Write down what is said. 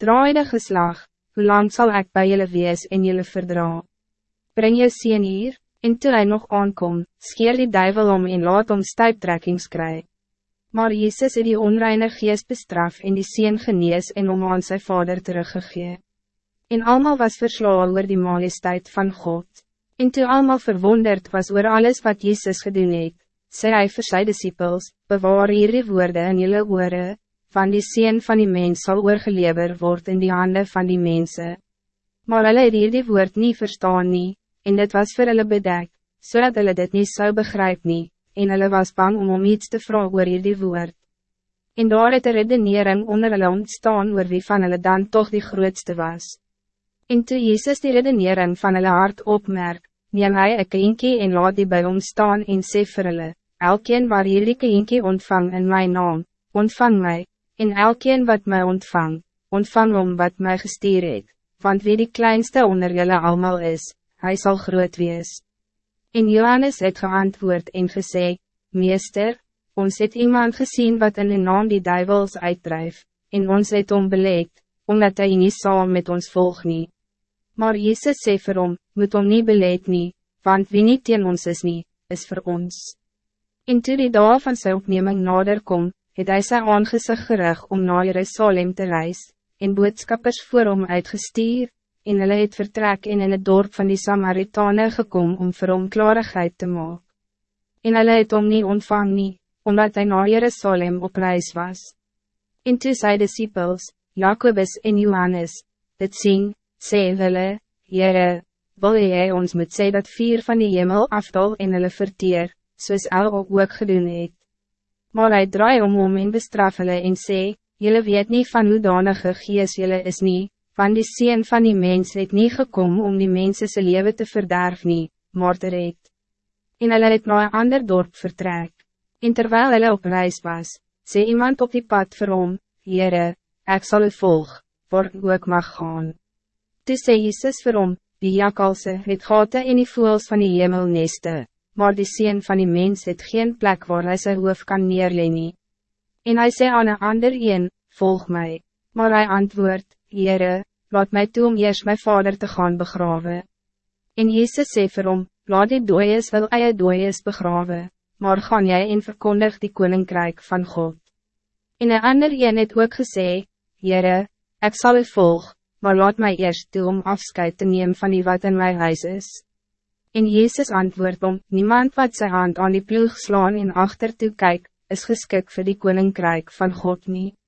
Draai de geslag, hoe lang zal ik bij jullie wees en jullie verdra? Breng je sien hier, en toe hy nog aankom, skeer die duivel om en laat om stuiptrekkings kry. Maar Jezus het die onreine geest bestraf en die sien genees en om aan sy vader teruggegee. En allemaal was verslaan oor die majesteit van God. En toe allemaal verwonderd was oor alles wat Jezus gedoen het, sê hy vir sy disciples, bewaar hierdie woorde in jylle oore, van die sien van die mens sal oorgelever word in die handen van die mensen. Maar hulle het hierdie woord niet verstaan nie, en dit was voor hulle bedek, zodat so hulle dit niet zou begrijpen nie, en hulle was bang om om iets te vragen oor hierdie woord. En daar het een redenering onder hulle ontstaan oor wie van hulle dan toch die grootste was. En toe Jezus die redenering van hulle hart opmerk, neem hy een kinkie en laat die bij ons staan en sê vir hulle, elkeen waar hierdie kinkie ontvang in mijn naam, ontvang mij, en elkeen wat mij ontvang, ontvang om wat mij gestuur het, want wie die kleinste onder julle allemaal is, hij zal groot wees. En Johannes het geantwoord en gesê, Meester, ons het iemand gezien wat in de naam die duivels uitdrijf, en ons het om beleid, omdat hij niet saam met ons volg nie. Maar Jezus sê vir hom, moet om niet beleid nie, want wie niet teen ons is nie, is voor ons. En toe die dag van sy opneming nader kom, het hy sy aangezicht gerig om naar Jerusalem te reis, en boodskappers voor hom uitgestuur, en hulle het vertrek en in het dorp van die Samaritane gekom om vir hom klarigheid te maken. En hulle het hom nie ontvang nie, omdat hij naar Jerusalem op reis was. En toe sy disciples, Jacobus en Johannes, dit sien, sê hulle, Jere, wil jy ons moet sê dat vier van die hemel afdal en hulle verteer, soos ook, ook gedoen het. Maar hy draai om om en bestraf hulle en sê, Jullie weet niet van hoe danige gees jullie is niet, want die sien van die mens het niet gekomen om die mensen zijn leven te verderf nie, maar te red. En hulle het na een ander dorp vertrek. En terwijl hulle op reis was, sê iemand op die pad vir hom, Heere, ek sal u volg, waar ook mag gaan. Toe sê Jesus vir hom, die jakalse het gate in die voels van die hemel neste, maar die sien van die mens het geen plek waar hy sy hoof kan neerleen nie. En hy sê aan een ander een, volg mij, maar hij antwoord, Heere, laat mij toe om eerst mijn vader te gaan begraven. En Jezus sê vir hom, laat die dooies wil eie dooies begraven, maar gaan jij in verkondig die koninkrijk van God. En een ander een het ook gesê, Heere, ek sal u volg, maar laat mij eerst toe om afscheid te nemen van die wat in mijn huis is. En Jezus antwoord om, niemand wat zijn hand aan die ploeg slaan en achter toe kyk, is geskik voor die koninkrijk van God niet.